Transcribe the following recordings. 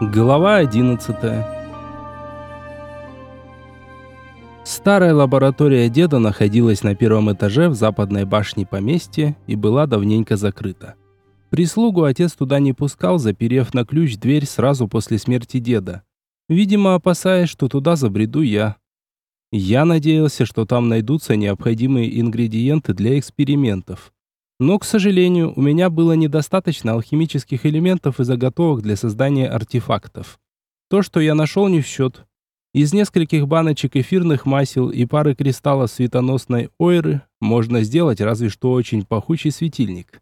Глава 11 Старая лаборатория деда находилась на первом этаже в западной башне поместья и была давненько закрыта. Прислугу отец туда не пускал, заперев на ключ дверь сразу после смерти деда. Видимо, опасаясь, что туда забреду я. Я надеялся, что там найдутся необходимые ингредиенты для экспериментов. Но, к сожалению, у меня было недостаточно алхимических элементов и заготовок для создания артефактов. То, что я нашел, не в счет. Из нескольких баночек эфирных масел и пары кристаллов светоносной ойры можно сделать разве что очень пахучий светильник.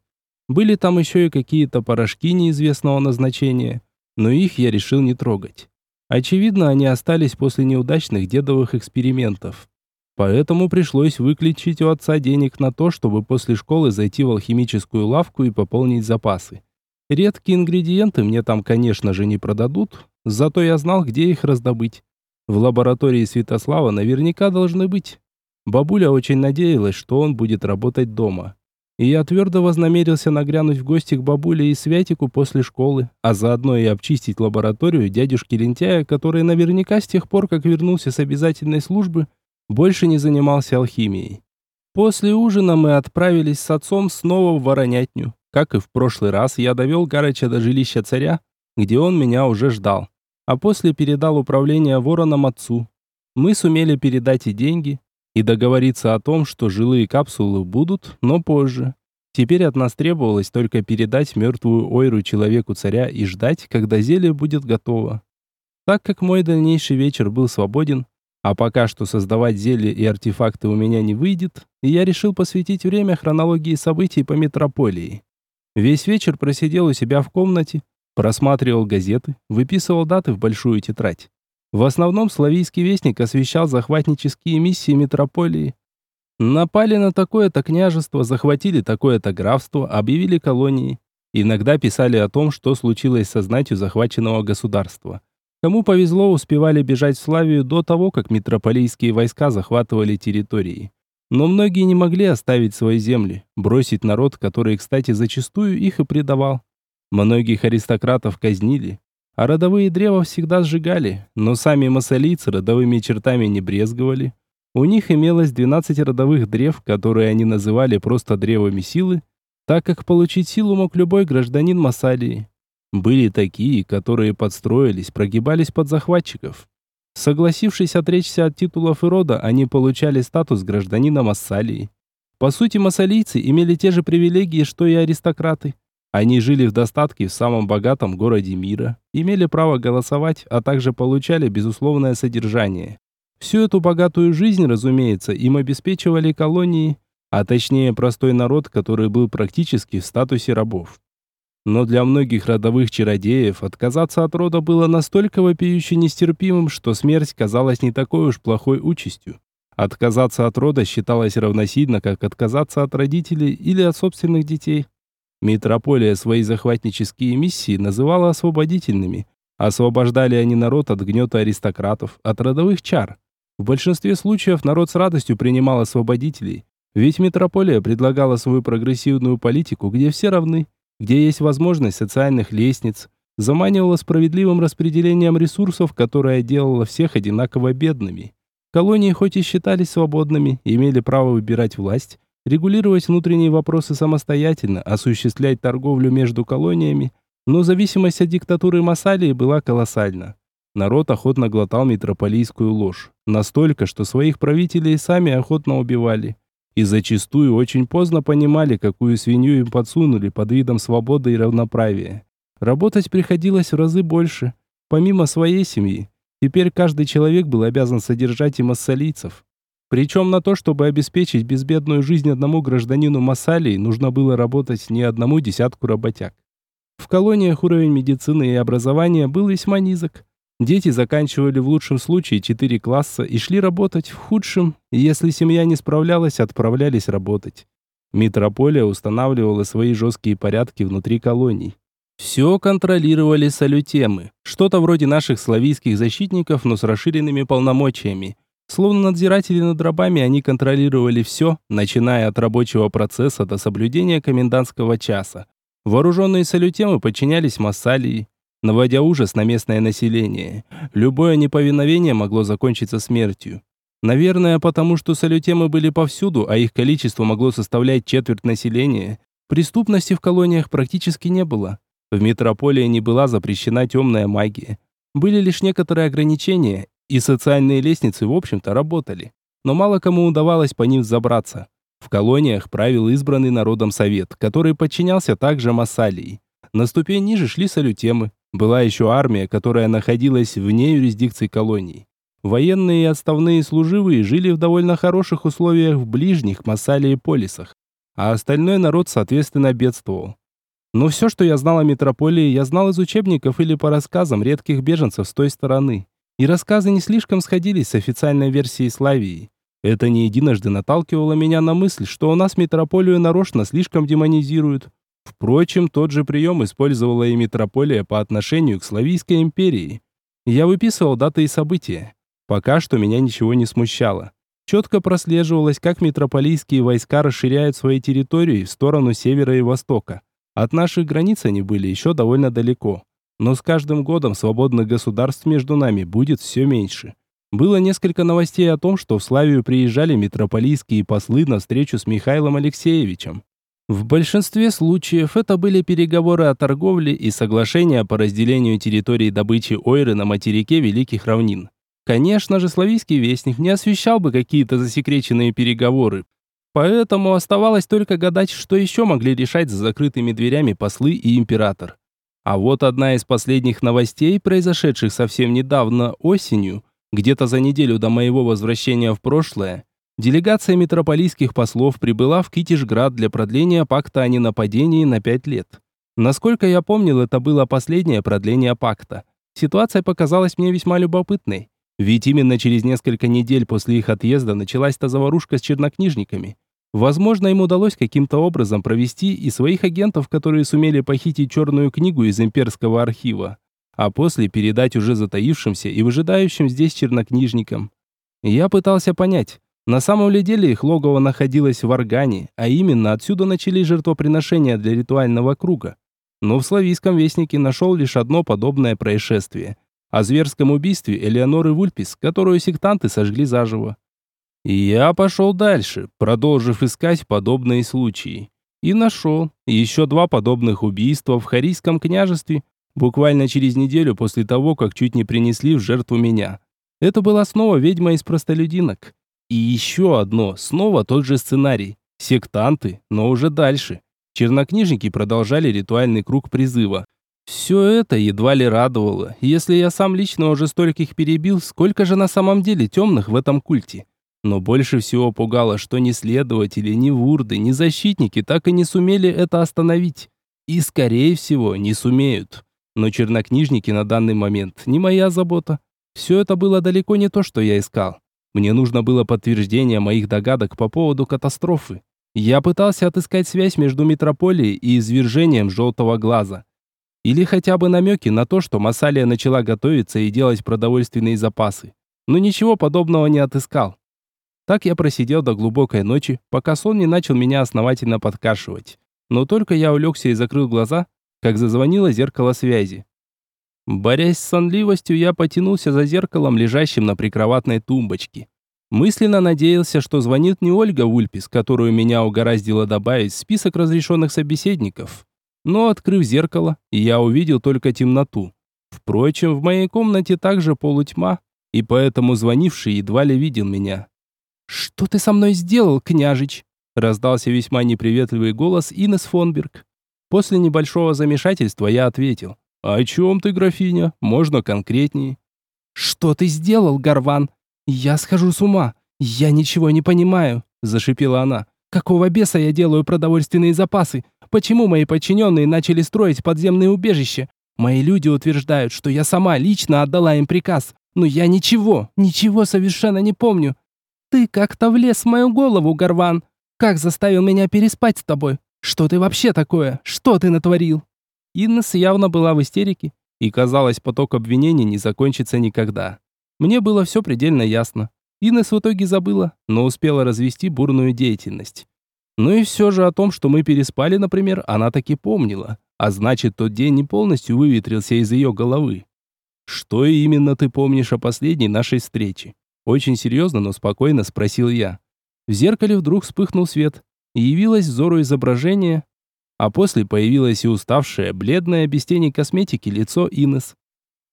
Были там еще и какие-то порошки неизвестного назначения, но их я решил не трогать. Очевидно, они остались после неудачных дедовых экспериментов. Поэтому пришлось выключить у отца денег на то, чтобы после школы зайти в алхимическую лавку и пополнить запасы. Редкие ингредиенты мне там, конечно же, не продадут, зато я знал, где их раздобыть. В лаборатории Святослава наверняка должны быть. Бабуля очень надеялась, что он будет работать дома. И я твердо вознамерился нагрянуть в гости к бабуле и Святику после школы, а заодно и обчистить лабораторию дядюшки Лентяя, который наверняка с тех пор, как вернулся с обязательной службы, больше не занимался алхимией. После ужина мы отправились с отцом снова в Воронятню. Как и в прошлый раз, я довел Гарыча до жилища царя, где он меня уже ждал. А после передал управление воронам отцу. Мы сумели передать и деньги, и договориться о том, что жилые капсулы будут, но позже. Теперь от нас требовалось только передать мертвую ойру человеку царя и ждать, когда зелье будет готово. Так как мой дальнейший вечер был свободен, а пока что создавать зелья и артефакты у меня не выйдет, и я решил посвятить время хронологии событий по метрополии. Весь вечер просидел у себя в комнате, просматривал газеты, выписывал даты в большую тетрадь. В основном славийский вестник освещал захватнические миссии метрополии. Напали на такое-то княжество, захватили такое-то графство, объявили колонии. Иногда писали о том, что случилось со знатью захваченного государства. Кому повезло, успевали бежать в Славию до того, как метрополийские войска захватывали территории. Но многие не могли оставить свои земли, бросить народ, который, кстати, зачастую их и предавал. Многих аристократов казнили, а родовые древа всегда сжигали, но сами массалийцы родовыми чертами не брезговали. У них имелось 12 родовых древ, которые они называли просто древами силы, так как получить силу мог любой гражданин Массалии. Были такие, которые подстроились, прогибались под захватчиков. Согласившись отречься от титулов и рода, они получали статус гражданина Массалии. По сути, массалийцы имели те же привилегии, что и аристократы. Они жили в достатке в самом богатом городе мира, имели право голосовать, а также получали безусловное содержание. Всю эту богатую жизнь, разумеется, им обеспечивали колонии, а точнее простой народ, который был практически в статусе рабов. Но для многих родовых чародеев отказаться от рода было настолько вопиюще нестерпимым, что смерть казалась не такой уж плохой участью. Отказаться от рода считалось равносильно, как отказаться от родителей или от собственных детей. Митрополия свои захватнические миссии называла освободительными. Освобождали они народ от гнета аристократов, от родовых чар. В большинстве случаев народ с радостью принимал освободителей, ведь митрополия предлагала свою прогрессивную политику, где все равны где есть возможность социальных лестниц, заманивала справедливым распределением ресурсов, которое делало всех одинаково бедными. Колонии хоть и считались свободными, имели право выбирать власть, регулировать внутренние вопросы самостоятельно, осуществлять торговлю между колониями, но зависимость от диктатуры Масалии была колоссальна. Народ охотно глотал митрополийскую ложь, настолько, что своих правителей сами охотно убивали и зачастую очень поздно понимали, какую свинью им подсунули под видом свободы и равноправия. Работать приходилось в разы больше, помимо своей семьи. Теперь каждый человек был обязан содержать и массалийцев. Причем на то, чтобы обеспечить безбедную жизнь одному гражданину Массалии, нужно было работать не одному десятку работяг. В колониях уровень медицины и образования был весьма низок. Дети заканчивали в лучшем случае 4 класса и шли работать, в худшем, если семья не справлялась, отправлялись работать. Митрополия устанавливала свои жесткие порядки внутри колоний. Все контролировали салютемы, что-то вроде наших славийских защитников, но с расширенными полномочиями. Словно надзиратели над рабами, они контролировали все, начиная от рабочего процесса до соблюдения комендантского часа. Вооруженные салютемы подчинялись Массалии, наводя ужас на местное население. Любое неповиновение могло закончиться смертью. Наверное, потому что салютемы были повсюду, а их количество могло составлять четверть населения, преступности в колониях практически не было. В метрополии не была запрещена темная магия. Были лишь некоторые ограничения, и социальные лестницы, в общем-то, работали. Но мало кому удавалось по ним забраться. В колониях правил избранный народом совет, который подчинялся также Массалии. На ступень ниже шли салютемы. Была еще армия, которая находилась вне юрисдикции колоний. Военные и отставные служивые жили в довольно хороших условиях в ближних Массалии полисах, а остальной народ, соответственно, бедствовал. Но все, что я знал о метрополии, я знал из учебников или по рассказам редких беженцев с той стороны. И рассказы не слишком сходились с официальной версией Славии. Это не единожды наталкивало меня на мысль, что у нас метрополию нарочно слишком демонизируют. Впрочем, тот же прием использовала и метрополия по отношению к Славийской империи. Я выписывал даты и события. Пока что меня ничего не смущало. Четко прослеживалось, как метрополийские войска расширяют свои территории в сторону севера и востока. От наших границ они были еще довольно далеко. Но с каждым годом свободных государств между нами будет все меньше. Было несколько новостей о том, что в Славию приезжали метрополийские послы на встречу с Михаилом Алексеевичем. В большинстве случаев это были переговоры о торговле и соглашения по разделению территории добычи ойры на материке Великих Равнин. Конечно же, славийский вестник не освещал бы какие-то засекреченные переговоры, поэтому оставалось только гадать, что еще могли решать за закрытыми дверями послы и император. А вот одна из последних новостей, произошедших совсем недавно, осенью, где-то за неделю до моего возвращения в прошлое, делегация метрополийских послов прибыла в Китишград для продления пакта о ненападении на пять лет. Насколько я помнил, это было последнее продление пакта. Ситуация показалась мне весьма любопытной. Ведь именно через несколько недель после их отъезда началась та заварушка с чернокнижниками. Возможно, им удалось каким-то образом провести и своих агентов, которые сумели похитить черную книгу из имперского архива, а после передать уже затаившимся и выжидающим здесь чернокнижникам. Я пытался понять, на самом ли деле их логово находилось в Органе, а именно отсюда начались жертвоприношения для ритуального круга. Но в славийском вестнике нашел лишь одно подобное происшествие – о зверском убийстве Элеоноры Вульпис, которую сектанты сожгли заживо. И я пошел дальше, продолжив искать подобные случаи. И нашел еще два подобных убийства в Харийском княжестве, буквально через неделю после того, как чуть не принесли в жертву меня. Это была снова ведьма из простолюдинок. И еще одно, снова тот же сценарий. Сектанты, но уже дальше. Чернокнижники продолжали ритуальный круг призыва. Все это едва ли радовало. Если я сам лично уже стольких перебил, сколько же на самом деле темных в этом культе? Но больше всего пугало, что ни следователи, ни вурды, ни защитники так и не сумели это остановить. И, скорее всего, не сумеют. Но чернокнижники на данный момент не моя забота. Все это было далеко не то, что я искал. Мне нужно было подтверждение моих догадок по поводу катастрофы. Я пытался отыскать связь между метрополией и извержением желтого глаза. Или хотя бы намеки на то, что Масалия начала готовиться и делать продовольственные запасы. Но ничего подобного не отыскал. Так я просидел до глубокой ночи, пока сон не начал меня основательно подкашивать. Но только я улегся и закрыл глаза, как зазвонило зеркало связи. Борясь с сонливостью, я потянулся за зеркалом, лежащим на прикроватной тумбочке. Мысленно надеялся, что звонит не Ольга Вульпис, которую меня угораздило добавить в список разрешенных собеседников, но, открыв зеркало, я увидел только темноту. Впрочем, в моей комнате также полутьма, и поэтому звонивший едва ли видел меня. «Что ты со мной сделал, княжич?» раздался весьма неприветливый голос Инес Фонберг. После небольшого замешательства я ответил. «О чем ты, графиня? Можно конкретнее?» «Что ты сделал, Гарван? Я схожу с ума. Я ничего не понимаю», зашипела она. «Какого беса я делаю продовольственные запасы? Почему мои подчиненные начали строить подземные убежища? Мои люди утверждают, что я сама лично отдала им приказ, но я ничего, ничего совершенно не помню. Ты как-то влез в мою голову, Горван. Как заставил меня переспать с тобой? Что ты вообще такое? Что ты натворил? Иннес явно была в истерике, и казалось, поток обвинений не закончится никогда. Мне было все предельно ясно. Иннес в итоге забыла, но успела развести бурную деятельность. Ну и все же о том, что мы переспали, например, она таки помнила. а значит, тот день не полностью выветрился из ее головы. «Что именно ты помнишь о последней нашей встрече?» Очень серьезно, но спокойно спросил я. В зеркале вдруг вспыхнул свет, и явилось взору изображение, а после появилось и уставшее, бледное, без тени косметики лицо Инес.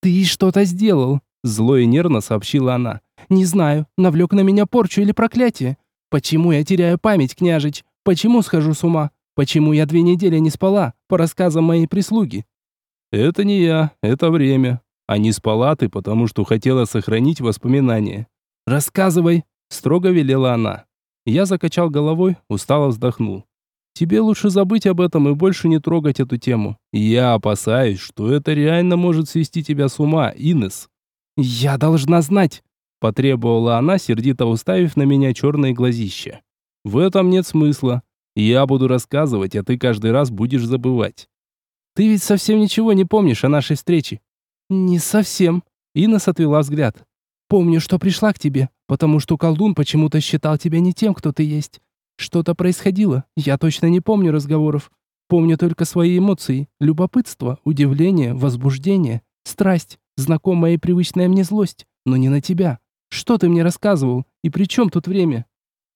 «Ты что-то сделал!» – зло и нервно сообщила она. «Не знаю, навлек на меня порчу или проклятие. Почему я теряю память, княжич? Почему схожу с ума? Почему я две недели не спала, по рассказам моей прислуги?» «Это не я, это время. А не спала ты, потому что хотела сохранить воспоминания. Рассказывай!» – строго велела она. Я закачал головой, устало вздохнул. Тебе лучше забыть об этом и больше не трогать эту тему. Я опасаюсь, что это реально может свести тебя с ума, Инес. Я должна знать, потребовала она, сердито уставив на меня черные глазища. В этом нет смысла. Я буду рассказывать, а ты каждый раз будешь забывать. Ты ведь совсем ничего не помнишь о нашей встрече. Не совсем. Инес отвела взгляд. Помню, что пришла к тебе, потому что колдун почему-то считал тебя не тем, кто ты есть. Что-то происходило, я точно не помню разговоров. Помню только свои эмоции, любопытство, удивление, возбуждение, страсть, знакомая и привычная мне злость, но не на тебя. Что ты мне рассказывал, и при чем тут время?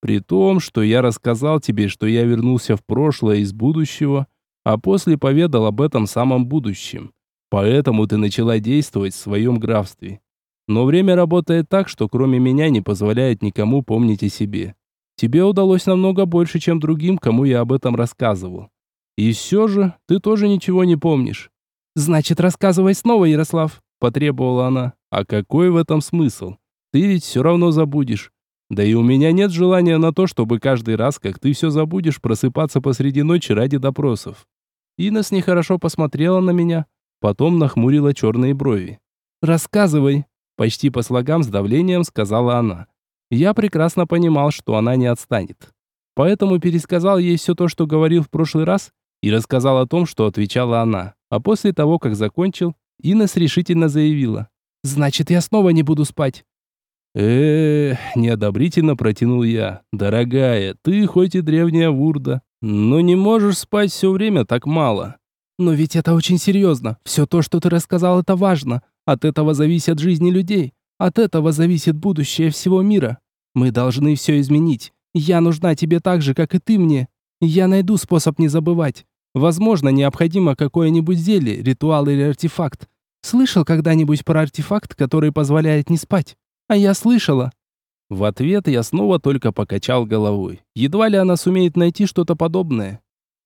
При том, что я рассказал тебе, что я вернулся в прошлое из будущего, а после поведал об этом самом будущем. Поэтому ты начала действовать в своем графстве. Но время работает так, что кроме меня не позволяет никому помнить о себе. Тебе удалось намного больше, чем другим, кому я об этом рассказывал. И все же ты тоже ничего не помнишь. Значит, рассказывай снова, Ярослав, потребовала она. А какой в этом смысл? Ты ведь все равно забудешь. Да и у меня нет желания на то, чтобы каждый раз, как ты все забудешь, просыпаться посреди ночи ради допросов. Инес нехорошо посмотрела на меня, потом нахмурила черные брови. «Рассказывай», — почти по слогам с давлением сказала она. Я прекрасно понимал, что она не отстанет. Поэтому пересказал ей все то, что говорил в прошлый раз, и рассказал о том, что отвечала она. А после того, как закончил, Инес решительно заявила. «Значит, я снова не буду спать». неодобрительно протянул я. «Дорогая, ты хоть и древняя вурда, но не можешь спать все время так мало». «Но ведь это очень серьезно. Все то, что ты рассказал, это важно. От этого зависят жизни людей. От этого зависит будущее всего мира. Мы должны все изменить. Я нужна тебе так же, как и ты мне. Я найду способ не забывать. Возможно, необходимо какое-нибудь зелье, ритуал или артефакт. Слышал когда-нибудь про артефакт, который позволяет не спать? А я слышала. В ответ я снова только покачал головой. Едва ли она сумеет найти что-то подобное.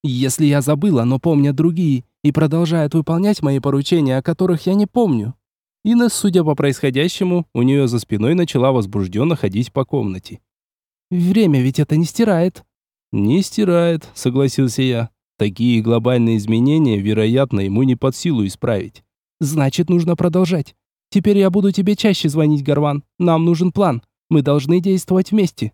Если я забыла, но помнят другие, и продолжают выполнять мои поручения, о которых я не помню, Инна, судя по происходящему, у нее за спиной начала возбужденно ходить по комнате. «Время ведь это не стирает». «Не стирает», — согласился я. «Такие глобальные изменения, вероятно, ему не под силу исправить». «Значит, нужно продолжать. Теперь я буду тебе чаще звонить, Горван. Нам нужен план. Мы должны действовать вместе».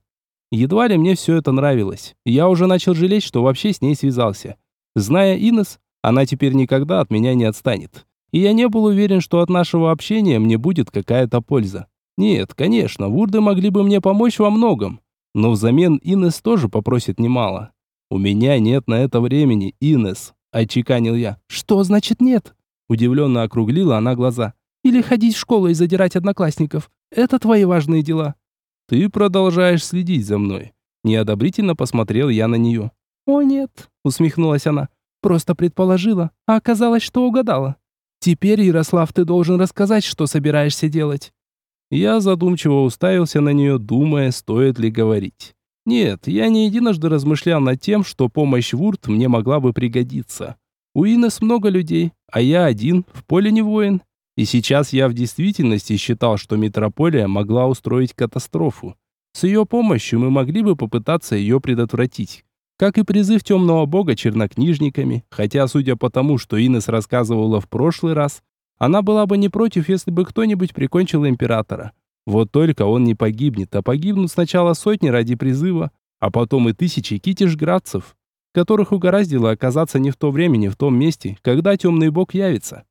Едва ли мне все это нравилось. Я уже начал жалеть, что вообще с ней связался. Зная Инес, она теперь никогда от меня не отстанет и я не был уверен, что от нашего общения мне будет какая-то польза. Нет, конечно, вурды могли бы мне помочь во многом, но взамен Инес тоже попросит немало. «У меня нет на это времени, Инес», – отчеканил я. «Что значит нет?» Удивленно округлила она глаза. «Или ходить в школу и задирать одноклассников. Это твои важные дела». «Ты продолжаешь следить за мной». Неодобрительно посмотрел я на нее. «О нет», – усмехнулась она. «Просто предположила, а оказалось, что угадала». Теперь, Ярослав, ты должен рассказать, что собираешься делать. Я задумчиво уставился на нее, думая, стоит ли говорить. Нет, я не единожды размышлял над тем, что помощь Вурт мне могла бы пригодиться. У Инес много людей, а я один, в поле не воин. И сейчас я в действительности считал, что метрополия могла устроить катастрофу. С ее помощью мы могли бы попытаться ее предотвратить как и призыв темного бога чернокнижниками, хотя, судя по тому, что Инес рассказывала в прошлый раз, она была бы не против, если бы кто-нибудь прикончил императора. Вот только он не погибнет, а погибнут сначала сотни ради призыва, а потом и тысячи китежградцев, которых угораздило оказаться не в то время, не в том месте, когда темный бог явится.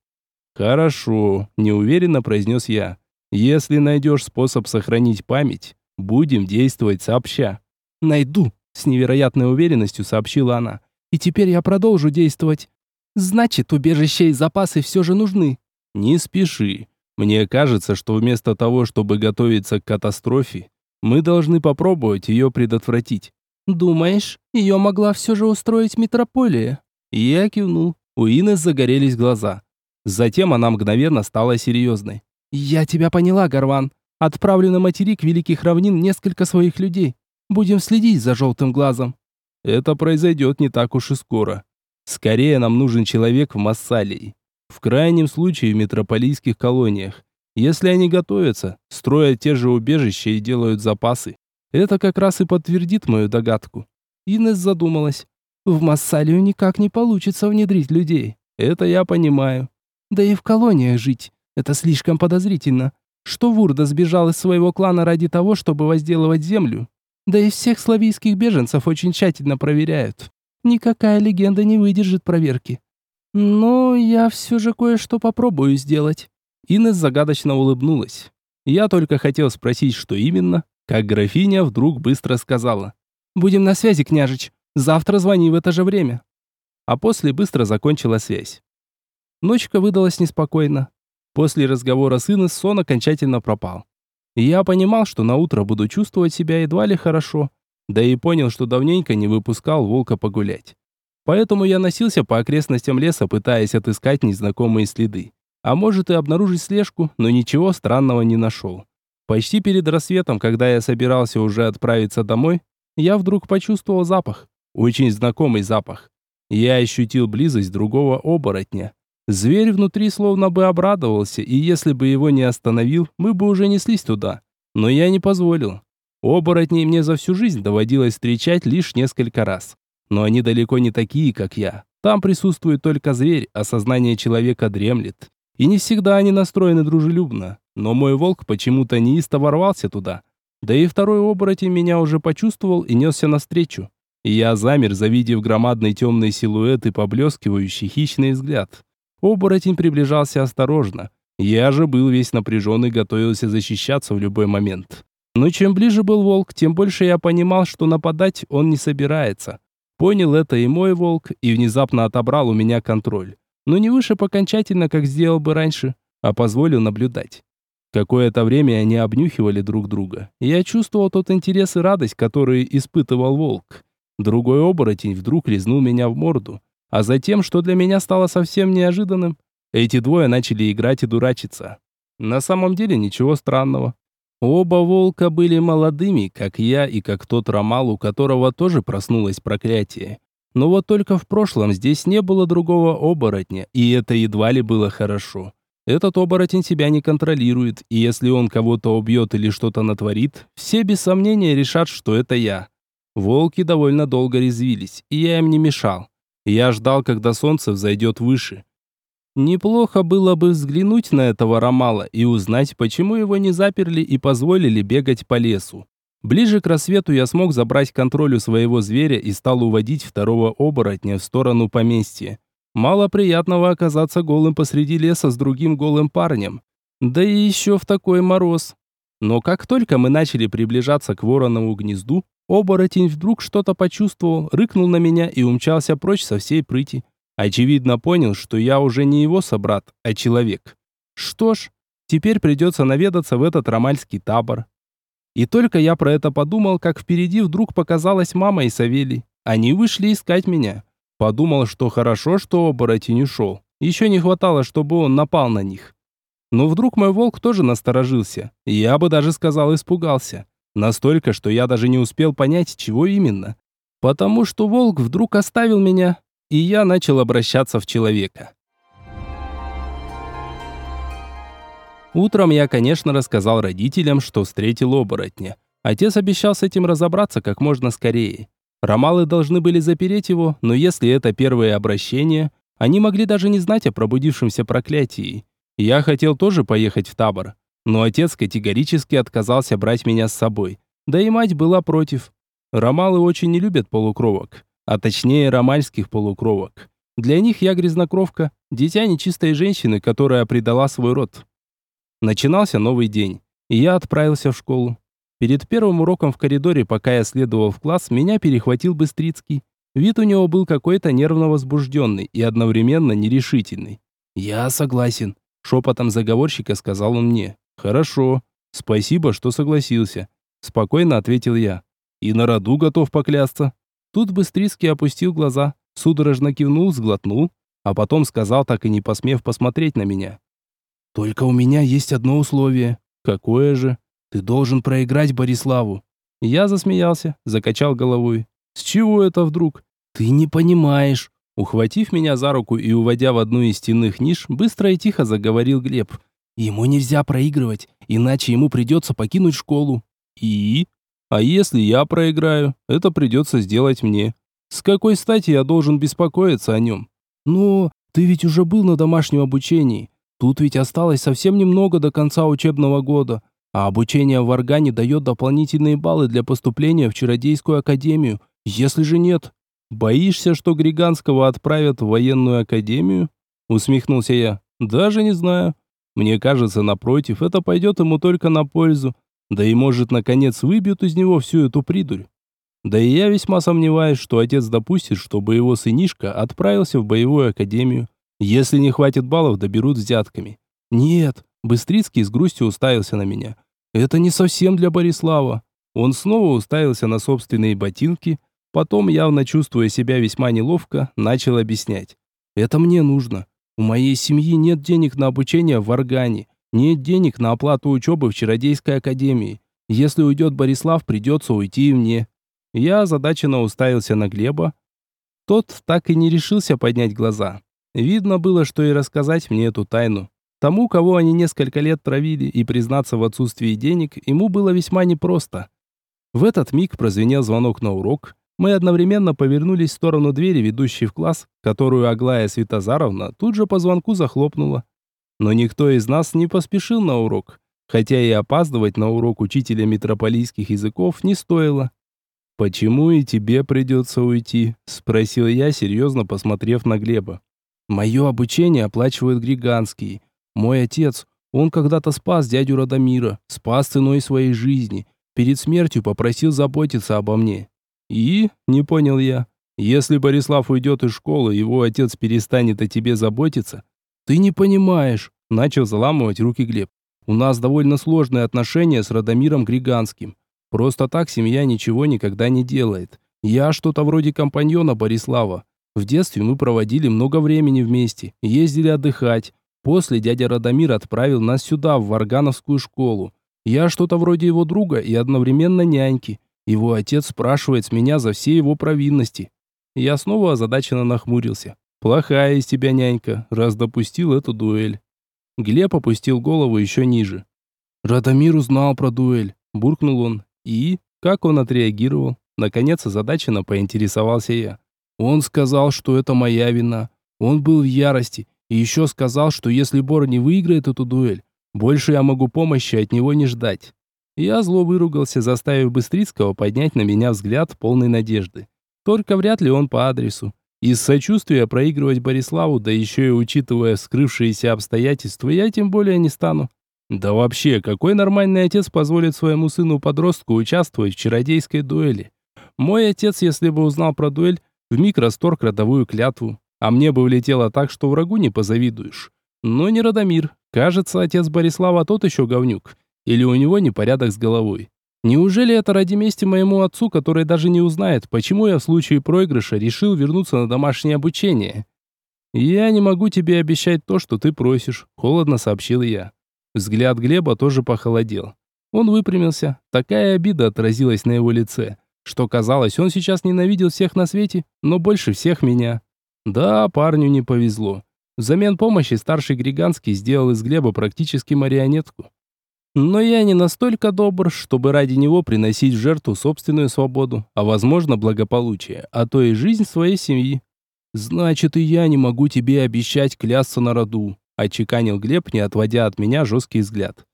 «Хорошо», – неуверенно произнес я. «Если найдешь способ сохранить память, будем действовать сообща». «Найду», с невероятной уверенностью сообщила она. «И теперь я продолжу действовать. Значит, убежище и запасы все же нужны. Не спеши. Мне кажется, что вместо того, чтобы готовиться к катастрофе, мы должны попробовать ее предотвратить. Думаешь, ее могла все же устроить метрополия? Я кивнул. У Инес загорелись глаза. Затем она мгновенно стала серьезной. «Я тебя поняла, Гарван. Отправлю на материк Великих Равнин несколько своих людей. Будем следить за желтым глазом». Это произойдет не так уж и скоро. Скорее нам нужен человек в Массалии. В крайнем случае в метрополийских колониях. Если они готовятся, строят те же убежища и делают запасы. Это как раз и подтвердит мою догадку. Инес задумалась. В Массалию никак не получится внедрить людей. Это я понимаю. Да и в колониях жить. Это слишком подозрительно. Что Вурда сбежал из своего клана ради того, чтобы возделывать землю. Да и всех славийских беженцев очень тщательно проверяют. Никакая легенда не выдержит проверки. Но я все же кое-что попробую сделать. Инес загадочно улыбнулась. Я только хотел спросить, что именно, как графиня вдруг быстро сказала. «Будем на связи, княжич. Завтра звони в это же время». А после быстро закончила связь. Ночка выдалась неспокойно. После разговора с Инес сон окончательно пропал. Я понимал, что на утро буду чувствовать себя едва ли хорошо, да и понял, что давненько не выпускал волка погулять. Поэтому я носился по окрестностям леса, пытаясь отыскать незнакомые следы. А может и обнаружить слежку, но ничего странного не нашел. Почти перед рассветом, когда я собирался уже отправиться домой, я вдруг почувствовал запах. Очень знакомый запах. Я ощутил близость другого оборотня. Зверь внутри словно бы обрадовался, и если бы его не остановил, мы бы уже неслись туда. Но я не позволил. Оборотней мне за всю жизнь доводилось встречать лишь несколько раз. Но они далеко не такие, как я. Там присутствует только зверь, а сознание человека дремлет. И не всегда они настроены дружелюбно. Но мой волк почему-то неистово ворвался туда. Да и второй оборотень меня уже почувствовал и несся навстречу. И я замер, завидев громадный темный силуэт и поблескивающий хищный взгляд. Оборотень приближался осторожно. Я же был весь напряжен и готовился защищаться в любой момент. Но чем ближе был волк, тем больше я понимал, что нападать он не собирается. Понял это и мой волк, и внезапно отобрал у меня контроль. Но не выше окончательно, как сделал бы раньше, а позволил наблюдать. Какое-то время они обнюхивали друг друга. Я чувствовал тот интерес и радость, которые испытывал волк. Другой оборотень вдруг лизнул меня в морду. А затем, что для меня стало совсем неожиданным, эти двое начали играть и дурачиться. На самом деле ничего странного. Оба волка были молодыми, как я и как тот Ромал, у которого тоже проснулось проклятие. Но вот только в прошлом здесь не было другого оборотня, и это едва ли было хорошо. Этот оборотень себя не контролирует, и если он кого-то убьет или что-то натворит, все без сомнения решат, что это я. Волки довольно долго резвились, и я им не мешал. Я ждал, когда солнце взойдет выше. Неплохо было бы взглянуть на этого Ромала и узнать, почему его не заперли и позволили бегать по лесу. Ближе к рассвету я смог забрать контроль у своего зверя и стал уводить второго оборотня в сторону поместья. Мало приятного оказаться голым посреди леса с другим голым парнем. Да и еще в такой мороз. Но как только мы начали приближаться к воронову гнезду, оборотень вдруг что-то почувствовал, рыкнул на меня и умчался прочь со всей прыти. Очевидно понял, что я уже не его собрат, а человек. Что ж, теперь придется наведаться в этот ромальский табор. И только я про это подумал, как впереди вдруг показалась мама и Савелий. Они вышли искать меня. Подумал, что хорошо, что оборотень ушел. Еще не хватало, чтобы он напал на них. Но вдруг мой волк тоже насторожился. Я бы даже сказал, испугался. Настолько, что я даже не успел понять, чего именно. Потому что волк вдруг оставил меня, и я начал обращаться в человека. Утром я, конечно, рассказал родителям, что встретил оборотня. Отец обещал с этим разобраться как можно скорее. Ромалы должны были запереть его, но если это первое обращение, они могли даже не знать о пробудившемся проклятии. Я хотел тоже поехать в табор, но отец категорически отказался брать меня с собой. Да и мать была против. Ромалы очень не любят полукровок а точнее ромальских полукровок. Для них я грязнокровка, дитя нечистой женщины, которая предала свой род. Начинался новый день, и я отправился в школу. Перед первым уроком в коридоре, пока я следовал в класс, меня перехватил Быстрицкий. Вид у него был какой-то нервно возбужденный и одновременно нерешительный. «Я согласен», — шепотом заговорщика сказал он мне. «Хорошо. Спасибо, что согласился», — спокойно ответил я. «И на роду готов поклясться». Тут Быстрицкий опустил глаза, судорожно кивнул, сглотнул, а потом сказал, так и не посмев посмотреть на меня. «Только у меня есть одно условие». «Какое же?» «Ты должен проиграть Бориславу». Я засмеялся, закачал головой. «С чего это вдруг?» «Ты не понимаешь». Ухватив меня за руку и уводя в одну из стенных ниш, быстро и тихо заговорил Глеб. «Ему нельзя проигрывать, иначе ему придется покинуть школу». «И?» «А если я проиграю, это придется сделать мне. С какой стати я должен беспокоиться о нем?» «Но ты ведь уже был на домашнем обучении. Тут ведь осталось совсем немного до конца учебного года, а обучение в Органе дает дополнительные баллы для поступления в Чародейскую академию. Если же нет, боишься, что Григанского отправят в военную академию? Усмехнулся я. Даже не знаю. Мне кажется, напротив, это пойдет ему только на пользу. Да и может, наконец, выбьют из него всю эту придурь. Да и я весьма сомневаюсь, что отец допустит, чтобы его сынишка отправился в боевую академию. Если не хватит баллов, доберут взятками. Нет, Быстрицкий с грустью уставился на меня. Это не совсем для Борислава. Он снова уставился на собственные ботинки, потом, явно чувствуя себя весьма неловко, начал объяснять. «Это мне нужно. У моей семьи нет денег на обучение в Органе, нет денег на оплату учебы в Чародейской академии. Если уйдет Борислав, придется уйти и мне». Я озадаченно уставился на Глеба. Тот так и не решился поднять глаза. Видно было, что и рассказать мне эту тайну. Тому, кого они несколько лет травили, и признаться в отсутствии денег, ему было весьма непросто. В этот миг прозвенел звонок на урок. Мы одновременно повернулись в сторону двери, ведущей в класс, которую Аглая Святозаровна тут же по звонку захлопнула. Но никто из нас не поспешил на урок, хотя и опаздывать на урок учителя метрополийских языков не стоило. «Почему и тебе придется уйти?» – спросил я, серьезно посмотрев на Глеба. «Мое обучение оплачивают Григанский. Мой отец, он когда-то спас дядю Радомира, спас ценой своей жизни. Перед смертью попросил заботиться обо мне». «И?» – не понял я. «Если Борислав уйдет из школы, его отец перестанет о тебе заботиться?» «Ты не понимаешь», – начал заламывать руки Глеб. «У нас довольно сложные отношения с Радомиром Григанским. Просто так семья ничего никогда не делает. Я что-то вроде компаньона Борислава. В детстве мы проводили много времени вместе, ездили отдыхать. После дядя Радомир отправил нас сюда, в Варгановскую школу. Я что-то вроде его друга и одновременно няньки. Его отец спрашивает с меня за все его провинности. Я снова озадаченно нахмурился. Плохая из тебя нянька, раз допустил эту дуэль. Глеб опустил голову еще ниже. Радомир узнал про дуэль, буркнул он. И? Как он отреагировал? Наконец озадаченно поинтересовался я. Он сказал, что это моя вина. Он был в ярости. И еще сказал, что если Бор не выиграет эту дуэль, больше я могу помощи от него не ждать. Я зло выругался, заставив Быстрицкого поднять на меня взгляд полной надежды. Только вряд ли он по адресу. Из сочувствия проигрывать Бориславу, да еще и учитывая скрывшиеся обстоятельства, я тем более не стану. Да вообще, какой нормальный отец позволит своему сыну-подростку участвовать в чародейской дуэли? Мой отец, если бы узнал про дуэль, вмиг расторг родовую клятву, а мне бы влетело так, что врагу не позавидуешь. Но не Радомир. Кажется, отец Борислава тот еще говнюк. Или у него непорядок с головой. Неужели это ради мести моему отцу, который даже не узнает, почему я в случае проигрыша решил вернуться на домашнее обучение? «Я не могу тебе обещать то, что ты просишь», — холодно сообщил я. Взгляд Глеба тоже похолодел. Он выпрямился. Такая обида отразилась на его лице, что казалось, он сейчас ненавидел всех на свете, но больше всех меня. Да, парню не повезло. Взамен помощи старший Григанский сделал из Глеба практически марионетку. Но я не настолько добр, чтобы ради него приносить в жертву собственную свободу, а возможно благополучие, а то и жизнь своей семьи. Значит, и я не могу тебе обещать клясться на роду, Отчеканил Глеб, не отводя от меня жесткий взгляд.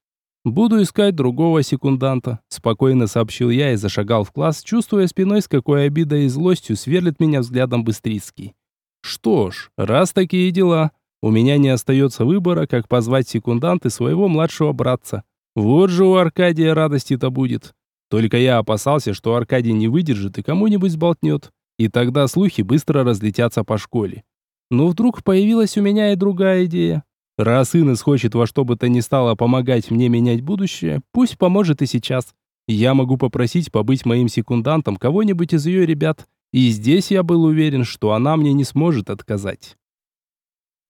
«Буду искать другого секунданта», – спокойно сообщил я и зашагал в класс, чувствуя спиной, с какой обидой и злостью сверлит меня взглядом Быстрицкий. «Что ж, раз такие дела, у меня не остается выбора, как позвать секунданты своего младшего братца. Вот же у Аркадия радости-то будет. Только я опасался, что Аркадий не выдержит и кому-нибудь сболтнет. И тогда слухи быстро разлетятся по школе. Но вдруг появилась у меня и другая идея. Раз Инес хочет во что бы то ни стало помогать мне менять будущее, пусть поможет и сейчас. Я могу попросить побыть моим секундантом кого-нибудь из ее ребят. И здесь я был уверен, что она мне не сможет отказать.